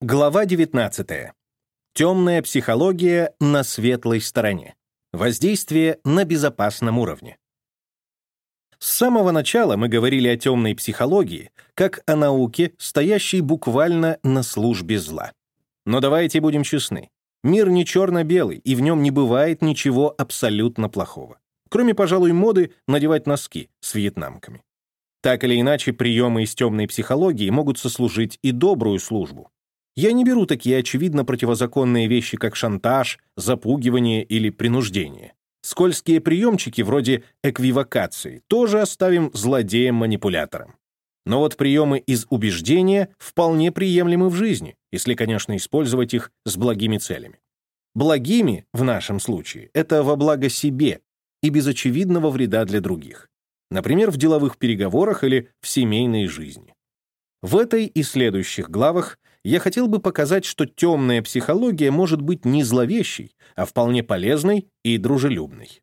Глава 19. Темная психология на светлой стороне. Воздействие на безопасном уровне. С самого начала мы говорили о темной психологии, как о науке, стоящей буквально на службе зла. Но давайте будем честны. Мир не черно-белый, и в нем не бывает ничего абсолютно плохого. Кроме, пожалуй, моды надевать носки с вьетнамками. Так или иначе, приемы из темной психологии могут сослужить и добрую службу. Я не беру такие очевидно противозаконные вещи, как шантаж, запугивание или принуждение. Скользкие приемчики вроде эквивокации тоже оставим злодеям-манипуляторам. Но вот приемы из убеждения вполне приемлемы в жизни, если, конечно, использовать их с благими целями. Благими, в нашем случае, это во благо себе и без очевидного вреда для других. Например, в деловых переговорах или в семейной жизни. В этой и следующих главах я хотел бы показать, что темная психология может быть не зловещей, а вполне полезной и дружелюбной.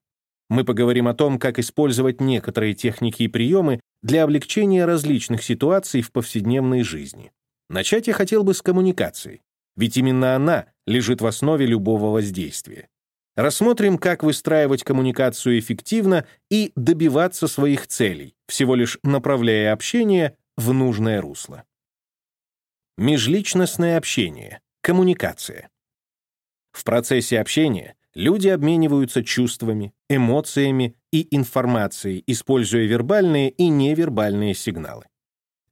Мы поговорим о том, как использовать некоторые техники и приемы для облегчения различных ситуаций в повседневной жизни. Начать я хотел бы с коммуникации, ведь именно она лежит в основе любого воздействия. Рассмотрим, как выстраивать коммуникацию эффективно и добиваться своих целей, всего лишь направляя общение в нужное русло. Межличностное общение, коммуникация. В процессе общения люди обмениваются чувствами, эмоциями и информацией, используя вербальные и невербальные сигналы.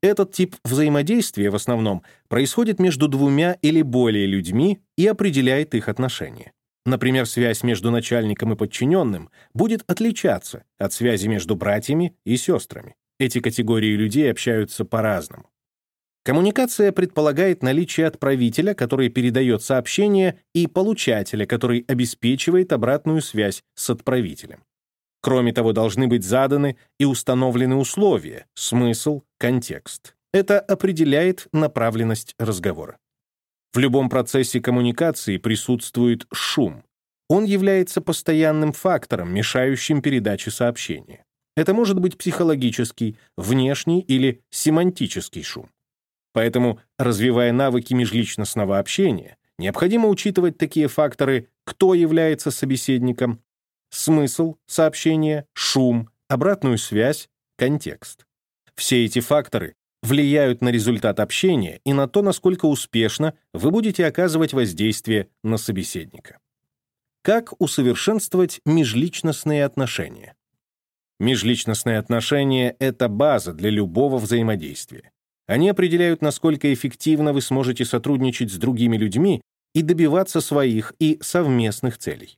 Этот тип взаимодействия в основном происходит между двумя или более людьми и определяет их отношения. Например, связь между начальником и подчиненным будет отличаться от связи между братьями и сестрами. Эти категории людей общаются по-разному. Коммуникация предполагает наличие отправителя, который передает сообщение, и получателя, который обеспечивает обратную связь с отправителем. Кроме того, должны быть заданы и установлены условия, смысл, контекст. Это определяет направленность разговора. В любом процессе коммуникации присутствует шум. Он является постоянным фактором, мешающим передаче сообщения. Это может быть психологический, внешний или семантический шум. Поэтому, развивая навыки межличностного общения, необходимо учитывать такие факторы, кто является собеседником, смысл сообщения, шум, обратную связь, контекст. Все эти факторы влияют на результат общения и на то, насколько успешно вы будете оказывать воздействие на собеседника. Как усовершенствовать межличностные отношения? Межличностные отношения — это база для любого взаимодействия. Они определяют, насколько эффективно вы сможете сотрудничать с другими людьми и добиваться своих и совместных целей.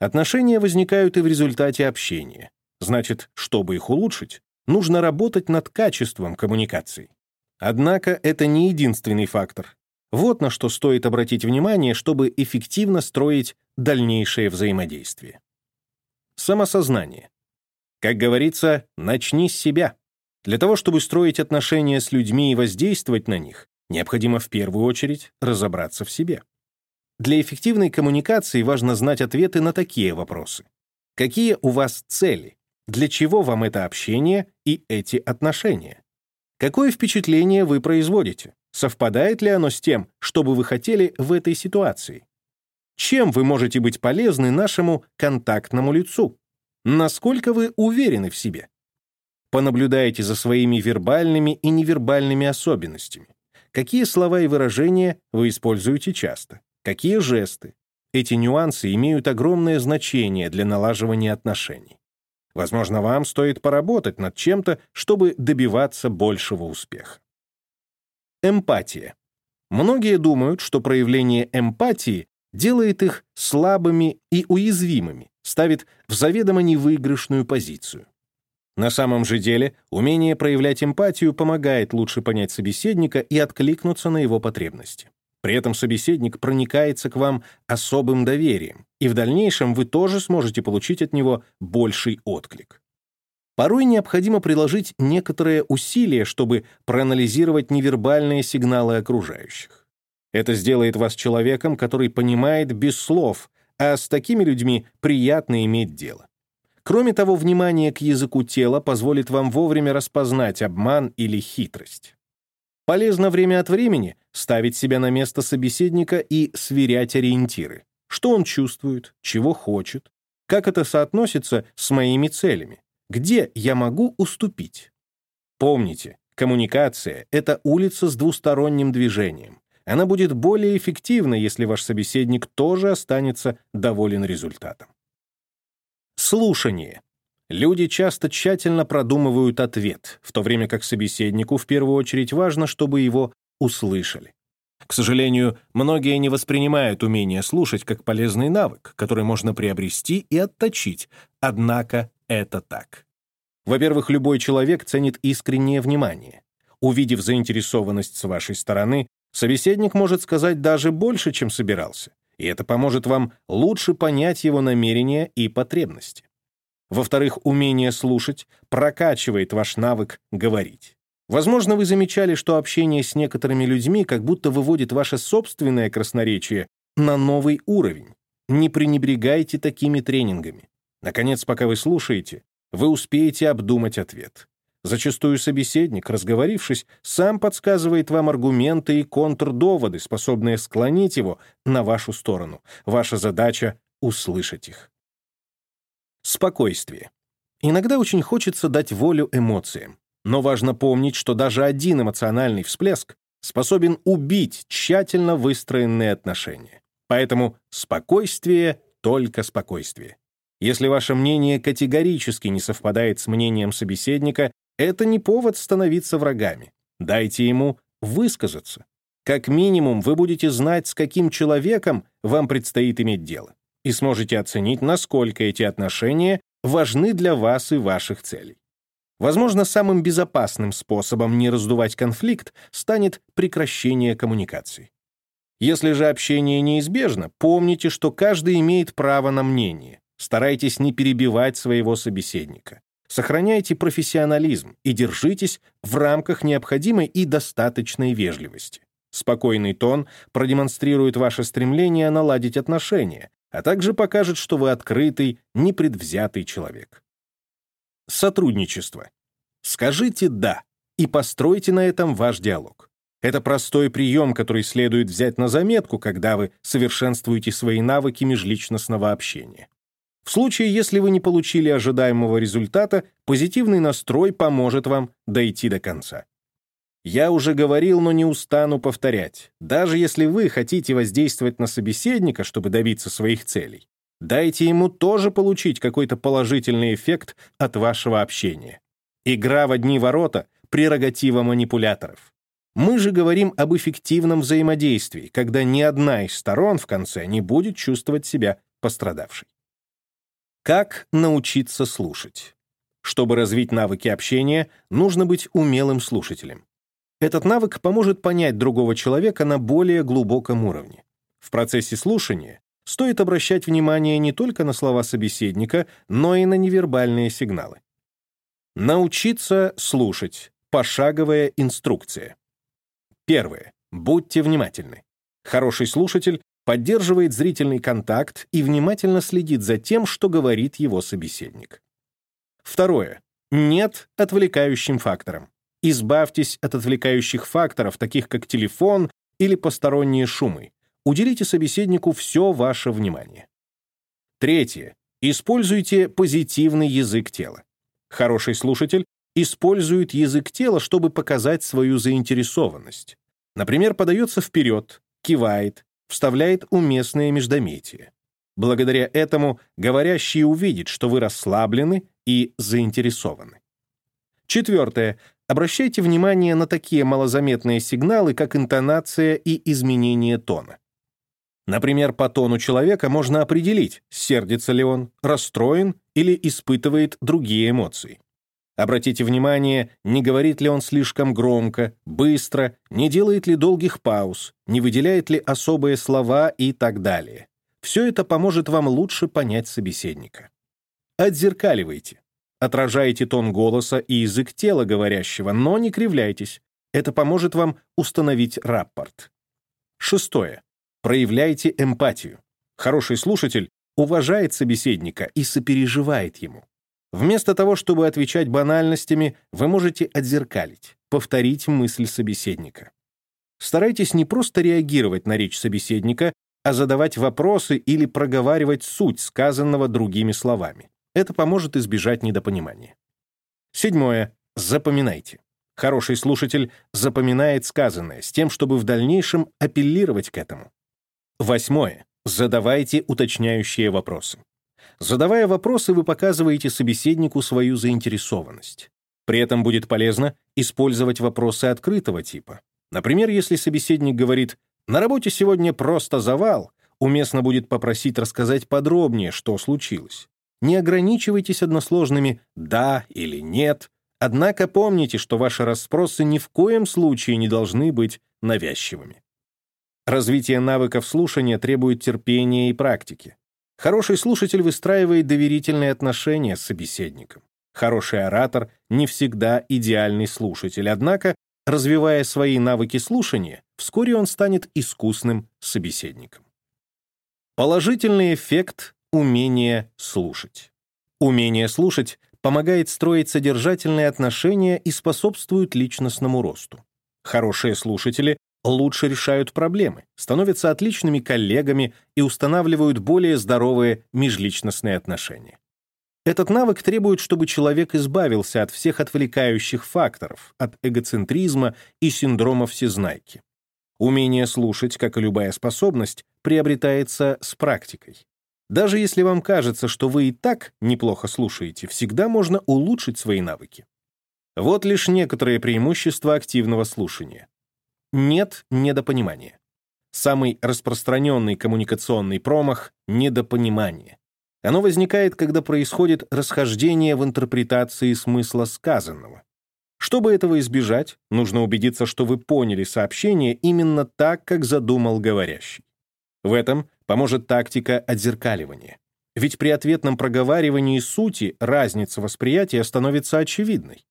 Отношения возникают и в результате общения. Значит, чтобы их улучшить, нужно работать над качеством коммуникации. Однако это не единственный фактор. Вот на что стоит обратить внимание, чтобы эффективно строить дальнейшее взаимодействие. Самосознание. Как говорится, начни с себя. Для того, чтобы строить отношения с людьми и воздействовать на них, необходимо в первую очередь разобраться в себе. Для эффективной коммуникации важно знать ответы на такие вопросы. Какие у вас цели? Для чего вам это общение и эти отношения? Какое впечатление вы производите? Совпадает ли оно с тем, что бы вы хотели в этой ситуации? Чем вы можете быть полезны нашему контактному лицу? Насколько вы уверены в себе? Понаблюдайте за своими вербальными и невербальными особенностями. Какие слова и выражения вы используете часто? Какие жесты? Эти нюансы имеют огромное значение для налаживания отношений. Возможно, вам стоит поработать над чем-то, чтобы добиваться большего успеха. Эмпатия. Многие думают, что проявление эмпатии делает их слабыми и уязвимыми, ставит в заведомо невыигрышную позицию. На самом же деле, умение проявлять эмпатию помогает лучше понять собеседника и откликнуться на его потребности. При этом собеседник проникается к вам особым доверием, и в дальнейшем вы тоже сможете получить от него больший отклик. Порой необходимо приложить некоторые усилия, чтобы проанализировать невербальные сигналы окружающих. Это сделает вас человеком, который понимает без слов, а с такими людьми приятно иметь дело. Кроме того, внимание к языку тела позволит вам вовремя распознать обман или хитрость. Полезно время от времени ставить себя на место собеседника и сверять ориентиры. Что он чувствует, чего хочет, как это соотносится с моими целями, где я могу уступить. Помните, коммуникация — это улица с двусторонним движением. Она будет более эффективна, если ваш собеседник тоже останется доволен результатом. Слушание. Люди часто тщательно продумывают ответ, в то время как собеседнику в первую очередь важно, чтобы его услышали. К сожалению, многие не воспринимают умение слушать как полезный навык, который можно приобрести и отточить, однако это так. Во-первых, любой человек ценит искреннее внимание. Увидев заинтересованность с вашей стороны, собеседник может сказать даже больше, чем собирался, и это поможет вам лучше понять его намерения и потребности. Во-вторых, умение слушать прокачивает ваш навык говорить. Возможно, вы замечали, что общение с некоторыми людьми как будто выводит ваше собственное красноречие на новый уровень. Не пренебрегайте такими тренингами. Наконец, пока вы слушаете, вы успеете обдумать ответ. Зачастую собеседник, разговорившись, сам подсказывает вам аргументы и контрдоводы, способные склонить его на вашу сторону. Ваша задача — услышать их. Спокойствие. Иногда очень хочется дать волю эмоциям. Но важно помнить, что даже один эмоциональный всплеск способен убить тщательно выстроенные отношения. Поэтому спокойствие — только спокойствие. Если ваше мнение категорически не совпадает с мнением собеседника, это не повод становиться врагами. Дайте ему высказаться. Как минимум, вы будете знать, с каким человеком вам предстоит иметь дело, и сможете оценить, насколько эти отношения важны для вас и ваших целей. Возможно, самым безопасным способом не раздувать конфликт станет прекращение коммуникаций. Если же общение неизбежно, помните, что каждый имеет право на мнение. Старайтесь не перебивать своего собеседника. Сохраняйте профессионализм и держитесь в рамках необходимой и достаточной вежливости. Спокойный тон продемонстрирует ваше стремление наладить отношения, а также покажет, что вы открытый, непредвзятый человек. Сотрудничество. Скажите «да» и постройте на этом ваш диалог. Это простой прием, который следует взять на заметку, когда вы совершенствуете свои навыки межличностного общения. В случае, если вы не получили ожидаемого результата, позитивный настрой поможет вам дойти до конца. Я уже говорил, но не устану повторять. Даже если вы хотите воздействовать на собеседника, чтобы добиться своих целей, Дайте ему тоже получить какой-то положительный эффект от вашего общения. Игра в одни ворота — прерогатива манипуляторов. Мы же говорим об эффективном взаимодействии, когда ни одна из сторон в конце не будет чувствовать себя пострадавшей. Как научиться слушать? Чтобы развить навыки общения, нужно быть умелым слушателем. Этот навык поможет понять другого человека на более глубоком уровне. В процессе слушания стоит обращать внимание не только на слова собеседника, но и на невербальные сигналы. Научиться слушать. Пошаговая инструкция. Первое. Будьте внимательны. Хороший слушатель поддерживает зрительный контакт и внимательно следит за тем, что говорит его собеседник. Второе. Нет отвлекающим факторам. Избавьтесь от отвлекающих факторов, таких как телефон или посторонние шумы. Уделите собеседнику все ваше внимание. Третье. Используйте позитивный язык тела. Хороший слушатель использует язык тела, чтобы показать свою заинтересованность. Например, подается вперед, кивает, вставляет уместные междометия. Благодаря этому говорящий увидит, что вы расслаблены и заинтересованы. Четвертое. Обращайте внимание на такие малозаметные сигналы, как интонация и изменение тона. Например, по тону человека можно определить, сердится ли он, расстроен или испытывает другие эмоции. Обратите внимание, не говорит ли он слишком громко, быстро, не делает ли долгих пауз, не выделяет ли особые слова и так далее. Все это поможет вам лучше понять собеседника. Отзеркаливайте. Отражайте тон голоса и язык тела говорящего, но не кривляйтесь. Это поможет вам установить раппорт. Шестое. Проявляйте эмпатию. Хороший слушатель уважает собеседника и сопереживает ему. Вместо того, чтобы отвечать банальностями, вы можете отзеркалить, повторить мысль собеседника. Старайтесь не просто реагировать на речь собеседника, а задавать вопросы или проговаривать суть сказанного другими словами. Это поможет избежать недопонимания. Седьмое. Запоминайте. Хороший слушатель запоминает сказанное с тем, чтобы в дальнейшем апеллировать к этому. Восьмое. Задавайте уточняющие вопросы. Задавая вопросы, вы показываете собеседнику свою заинтересованность. При этом будет полезно использовать вопросы открытого типа. Например, если собеседник говорит «На работе сегодня просто завал», уместно будет попросить рассказать подробнее, что случилось. Не ограничивайтесь односложными «да» или «нет», однако помните, что ваши расспросы ни в коем случае не должны быть навязчивыми. Развитие навыков слушания требует терпения и практики. Хороший слушатель выстраивает доверительные отношения с собеседником. Хороший оратор не всегда идеальный слушатель, однако, развивая свои навыки слушания, вскоре он станет искусным собеседником. Положительный эффект умения слушать. Умение слушать помогает строить содержательные отношения и способствует личностному росту. Хорошие слушатели лучше решают проблемы, становятся отличными коллегами и устанавливают более здоровые межличностные отношения. Этот навык требует, чтобы человек избавился от всех отвлекающих факторов, от эгоцентризма и синдрома всезнайки. Умение слушать, как и любая способность, приобретается с практикой. Даже если вам кажется, что вы и так неплохо слушаете, всегда можно улучшить свои навыки. Вот лишь некоторые преимущества активного слушания нет недопонимания. Самый распространенный коммуникационный промах — недопонимание. Оно возникает, когда происходит расхождение в интерпретации смысла сказанного. Чтобы этого избежать, нужно убедиться, что вы поняли сообщение именно так, как задумал говорящий. В этом поможет тактика отзеркаливания. Ведь при ответном проговаривании сути разница восприятия становится очевидной.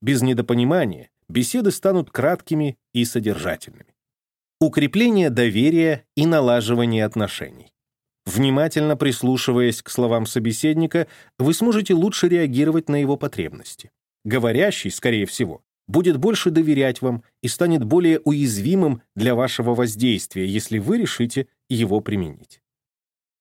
Без недопонимания беседы станут краткими и содержательными. Укрепление доверия и налаживание отношений. Внимательно прислушиваясь к словам собеседника, вы сможете лучше реагировать на его потребности. Говорящий, скорее всего, будет больше доверять вам и станет более уязвимым для вашего воздействия, если вы решите его применить.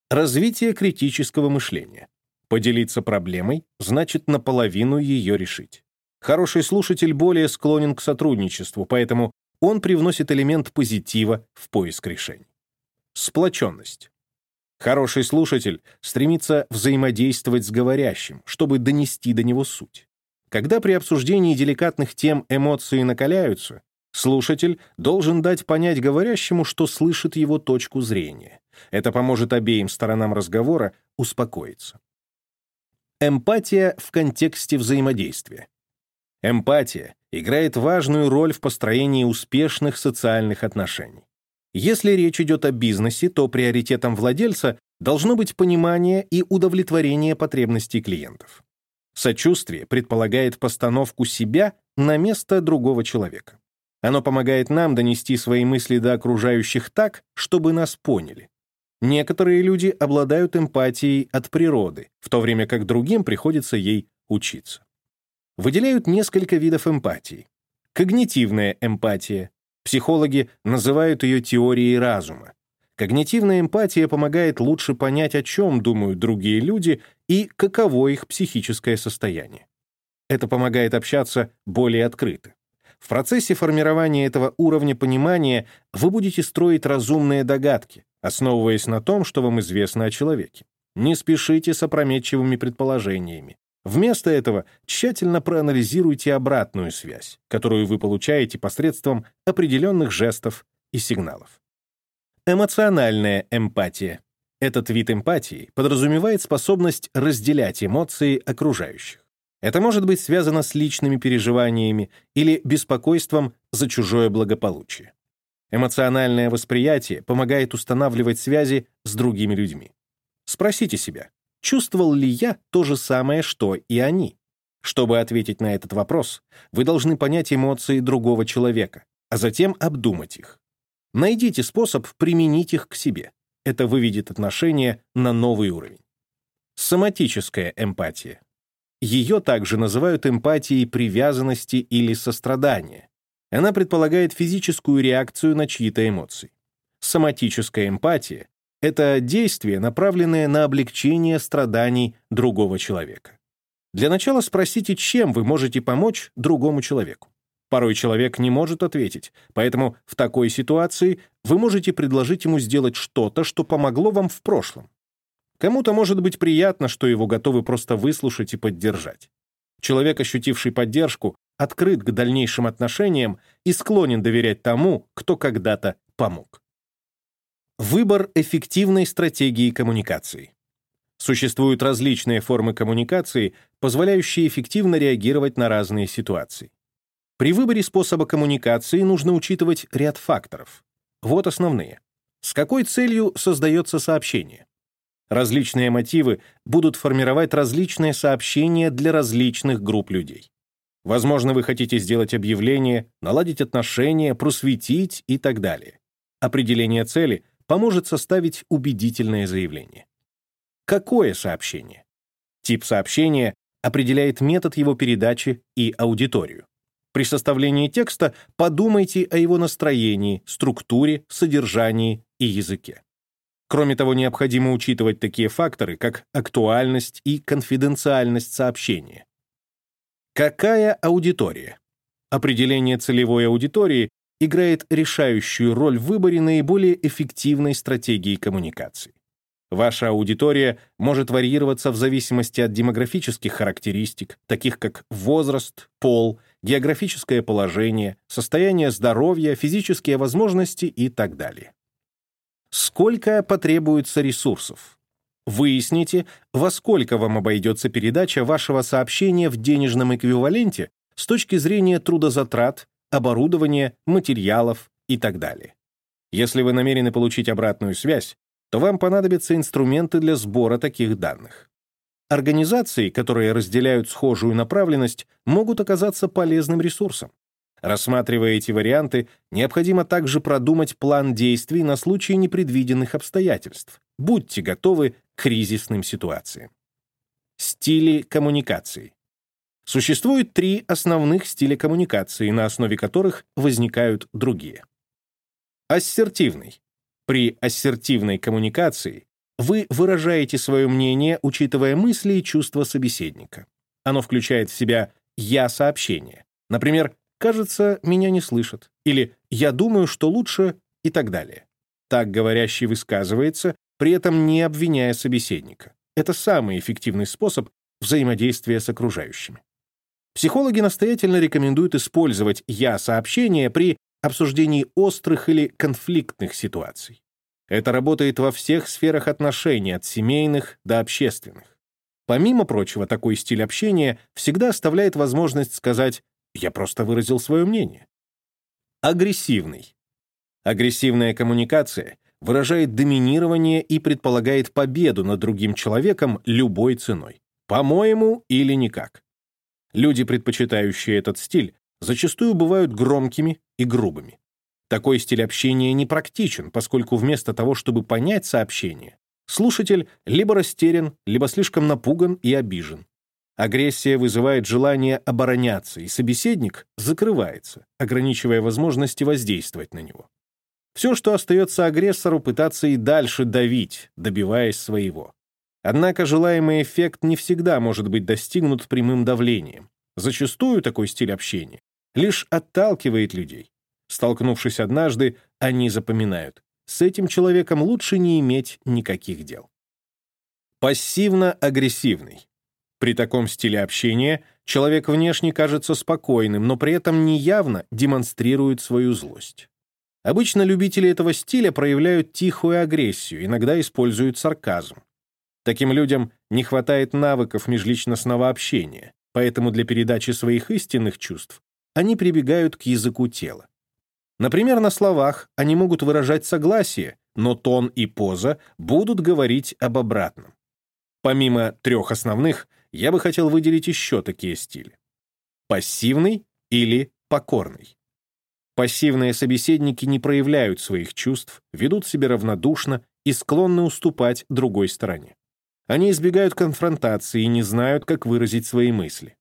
Развитие критического мышления. Поделиться проблемой значит наполовину ее решить. Хороший слушатель более склонен к сотрудничеству, поэтому он привносит элемент позитива в поиск решений. Сплоченность. Хороший слушатель стремится взаимодействовать с говорящим, чтобы донести до него суть. Когда при обсуждении деликатных тем эмоции накаляются, слушатель должен дать понять говорящему, что слышит его точку зрения. Это поможет обеим сторонам разговора успокоиться. Эмпатия в контексте взаимодействия. Эмпатия играет важную роль в построении успешных социальных отношений. Если речь идет о бизнесе, то приоритетом владельца должно быть понимание и удовлетворение потребностей клиентов. Сочувствие предполагает постановку себя на место другого человека. Оно помогает нам донести свои мысли до окружающих так, чтобы нас поняли. Некоторые люди обладают эмпатией от природы, в то время как другим приходится ей учиться выделяют несколько видов эмпатии. Когнитивная эмпатия. Психологи называют ее теорией разума. Когнитивная эмпатия помогает лучше понять, о чем думают другие люди и каково их психическое состояние. Это помогает общаться более открыто. В процессе формирования этого уровня понимания вы будете строить разумные догадки, основываясь на том, что вам известно о человеке. Не спешите с опрометчивыми предположениями. Вместо этого тщательно проанализируйте обратную связь, которую вы получаете посредством определенных жестов и сигналов. Эмоциональная эмпатия. Этот вид эмпатии подразумевает способность разделять эмоции окружающих. Это может быть связано с личными переживаниями или беспокойством за чужое благополучие. Эмоциональное восприятие помогает устанавливать связи с другими людьми. Спросите себя, Чувствовал ли я то же самое, что и они? Чтобы ответить на этот вопрос, вы должны понять эмоции другого человека, а затем обдумать их. Найдите способ применить их к себе. Это выведет отношения на новый уровень. Соматическая эмпатия. Ее также называют эмпатией привязанности или сострадания. Она предполагает физическую реакцию на чьи-то эмоции. Соматическая эмпатия — это действие, направленное на облегчение страданий другого человека. Для начала спросите, чем вы можете помочь другому человеку. Порой человек не может ответить, поэтому в такой ситуации вы можете предложить ему сделать что-то, что помогло вам в прошлом. Кому-то может быть приятно, что его готовы просто выслушать и поддержать. Человек, ощутивший поддержку, открыт к дальнейшим отношениям и склонен доверять тому, кто когда-то помог. Выбор эффективной стратегии коммуникации. Существуют различные формы коммуникации, позволяющие эффективно реагировать на разные ситуации. При выборе способа коммуникации нужно учитывать ряд факторов. Вот основные. С какой целью создается сообщение? Различные мотивы будут формировать различные сообщения для различных групп людей. Возможно, вы хотите сделать объявление, наладить отношения, просветить и так далее. Определение цели поможет составить убедительное заявление. Какое сообщение? Тип сообщения определяет метод его передачи и аудиторию. При составлении текста подумайте о его настроении, структуре, содержании и языке. Кроме того, необходимо учитывать такие факторы, как актуальность и конфиденциальность сообщения. Какая аудитория? Определение целевой аудитории играет решающую роль в выборе наиболее эффективной стратегии коммуникации. Ваша аудитория может варьироваться в зависимости от демографических характеристик, таких как возраст, пол, географическое положение, состояние здоровья, физические возможности и так далее. Сколько потребуется ресурсов? Выясните, во сколько вам обойдется передача вашего сообщения в денежном эквиваленте с точки зрения трудозатрат, оборудования, материалов и так далее. Если вы намерены получить обратную связь, то вам понадобятся инструменты для сбора таких данных. Организации, которые разделяют схожую направленность, могут оказаться полезным ресурсом. Рассматривая эти варианты, необходимо также продумать план действий на случай непредвиденных обстоятельств. Будьте готовы к кризисным ситуациям. Стили коммуникации. Существует три основных стиля коммуникации, на основе которых возникают другие. Ассертивный. При ассертивной коммуникации вы выражаете свое мнение, учитывая мысли и чувства собеседника. Оно включает в себя «я-сообщение». Например, «кажется, меня не слышат» или «я думаю, что лучше» и так далее. Так говорящий высказывается, при этом не обвиняя собеседника. Это самый эффективный способ взаимодействия с окружающими. Психологи настоятельно рекомендуют использовать «я-сообщение» при обсуждении острых или конфликтных ситуаций. Это работает во всех сферах отношений, от семейных до общественных. Помимо прочего, такой стиль общения всегда оставляет возможность сказать я просто выразил свое мнение. Агрессивный. Агрессивная коммуникация выражает доминирование и предполагает победу над другим человеком любой ценой. По-моему, или никак. Люди, предпочитающие этот стиль, зачастую бывают громкими и грубыми. Такой стиль общения непрактичен, поскольку вместо того, чтобы понять сообщение, слушатель либо растерян, либо слишком напуган и обижен. Агрессия вызывает желание обороняться, и собеседник закрывается, ограничивая возможности воздействовать на него. Все, что остается агрессору, пытаться и дальше давить, добиваясь своего. Однако желаемый эффект не всегда может быть достигнут прямым давлением. Зачастую такой стиль общения лишь отталкивает людей. Столкнувшись однажды, они запоминают. С этим человеком лучше не иметь никаких дел. Пассивно-агрессивный. При таком стиле общения человек внешне кажется спокойным, но при этом неявно демонстрирует свою злость. Обычно любители этого стиля проявляют тихую агрессию, иногда используют сарказм. Таким людям не хватает навыков межличностного общения, поэтому для передачи своих истинных чувств они прибегают к языку тела. Например, на словах они могут выражать согласие, но тон и поза будут говорить об обратном. Помимо трех основных, я бы хотел выделить еще такие стили. Пассивный или покорный. Пассивные собеседники не проявляют своих чувств, ведут себя равнодушно и склонны уступать другой стороне. Они избегают конфронтации и не знают, как выразить свои мысли.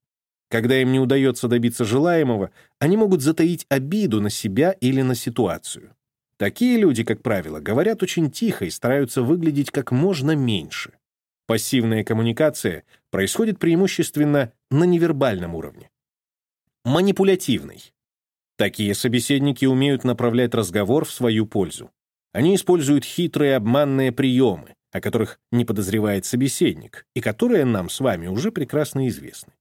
Когда им не удается добиться желаемого, они могут затаить обиду на себя или на ситуацию. Такие люди, как правило, говорят очень тихо и стараются выглядеть как можно меньше. Пассивная коммуникация происходит преимущественно на невербальном уровне. Манипулятивный. Такие собеседники умеют направлять разговор в свою пользу. Они используют хитрые обманные приемы, о которых не подозревает собеседник, и которые нам с вами уже прекрасно известны.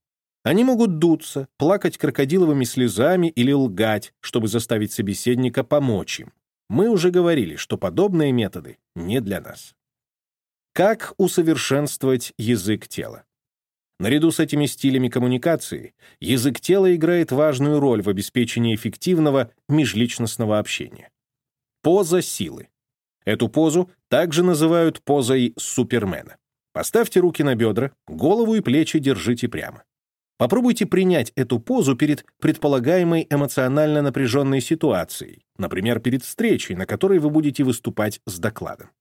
Они могут дуться, плакать крокодиловыми слезами или лгать, чтобы заставить собеседника помочь им. Мы уже говорили, что подобные методы не для нас. Как усовершенствовать язык тела? Наряду с этими стилями коммуникации, язык тела играет важную роль в обеспечении эффективного межличностного общения. Поза силы. Эту позу также называют позой Супермена. Поставьте руки на бедра, голову и плечи держите прямо. Попробуйте принять эту позу перед предполагаемой эмоционально напряженной ситуацией, например, перед встречей, на которой вы будете выступать с докладом.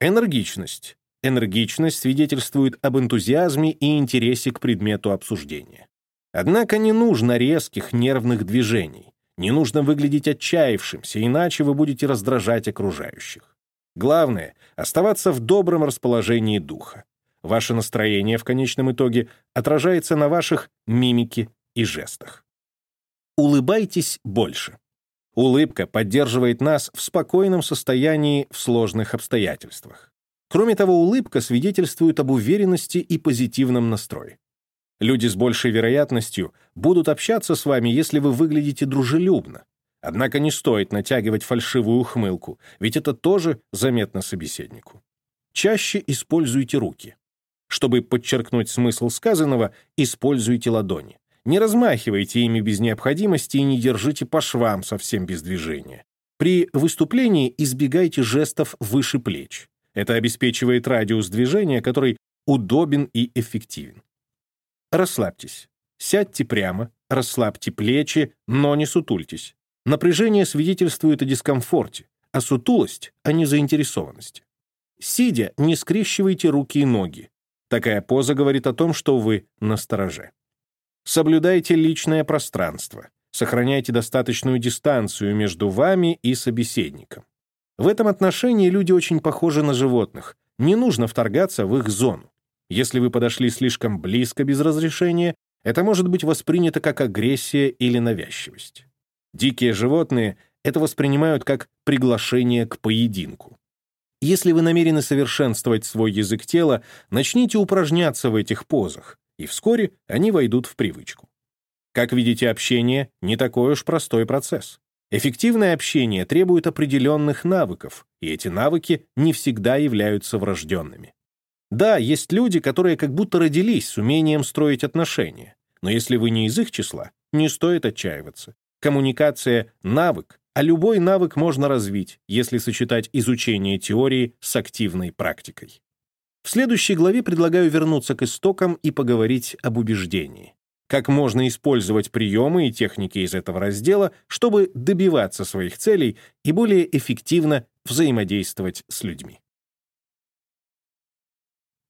Энергичность. Энергичность свидетельствует об энтузиазме и интересе к предмету обсуждения. Однако не нужно резких нервных движений. Не нужно выглядеть отчаявшимся, иначе вы будете раздражать окружающих. Главное — оставаться в добром расположении духа. Ваше настроение в конечном итоге отражается на ваших мимике и жестах. Улыбайтесь больше. Улыбка поддерживает нас в спокойном состоянии в сложных обстоятельствах. Кроме того, улыбка свидетельствует об уверенности и позитивном настрое. Люди с большей вероятностью будут общаться с вами, если вы выглядите дружелюбно. Однако не стоит натягивать фальшивую ухмылку, ведь это тоже заметно собеседнику. Чаще используйте руки. Чтобы подчеркнуть смысл сказанного, используйте ладони. Не размахивайте ими без необходимости и не держите по швам совсем без движения. При выступлении избегайте жестов выше плеч. Это обеспечивает радиус движения, который удобен и эффективен. Расслабьтесь. Сядьте прямо, расслабьте плечи, но не сутультесь. Напряжение свидетельствует о дискомфорте, а сутулость — о незаинтересованности. Сидя, не скрещивайте руки и ноги. Такая поза говорит о том, что вы на стороже. Соблюдайте личное пространство. Сохраняйте достаточную дистанцию между вами и собеседником. В этом отношении люди очень похожи на животных. Не нужно вторгаться в их зону. Если вы подошли слишком близко без разрешения, это может быть воспринято как агрессия или навязчивость. Дикие животные это воспринимают как приглашение к поединку. Если вы намерены совершенствовать свой язык тела, начните упражняться в этих позах, и вскоре они войдут в привычку. Как видите, общение — не такой уж простой процесс. Эффективное общение требует определенных навыков, и эти навыки не всегда являются врожденными. Да, есть люди, которые как будто родились с умением строить отношения, но если вы не из их числа, не стоит отчаиваться. Коммуникация — навык, а любой навык можно развить, если сочетать изучение теории с активной практикой. В следующей главе предлагаю вернуться к истокам и поговорить об убеждении. Как можно использовать приемы и техники из этого раздела, чтобы добиваться своих целей и более эффективно взаимодействовать с людьми.